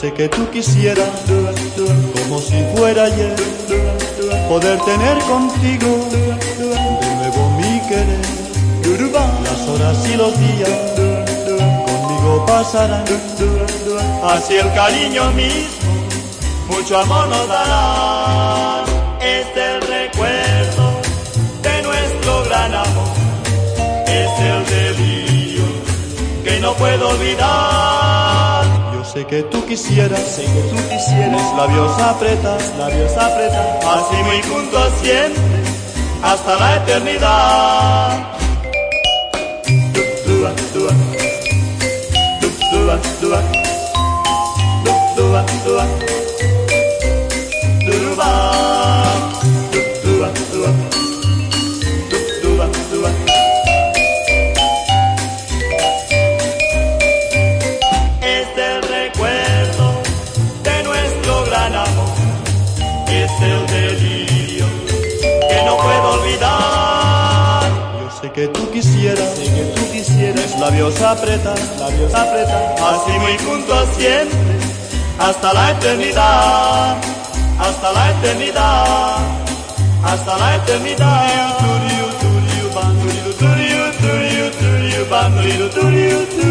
sé que tú quisieras, como si fuera ayer, poder tener contigo de nuevo mi querer. Las horas y los días conmigo pasarán, así el cariño mismo, mucho amor nos dará. Es el recuerdo de nuestro gran amor, es el delirio que no puedo olvidar. Sé que tú quisieras, sé que tú quisieras, labios apretas, labios apretas, así muy juntos siempre, hasta la eternidad. es el delirio que no puedo olvidar. Yo sé que tú quisieras, que tú quisieras, labios apretan, labios así muy juntos siempre, hasta la eternidad, hasta la eternidad, hasta la eternidad. Turiu, turiu, turiu.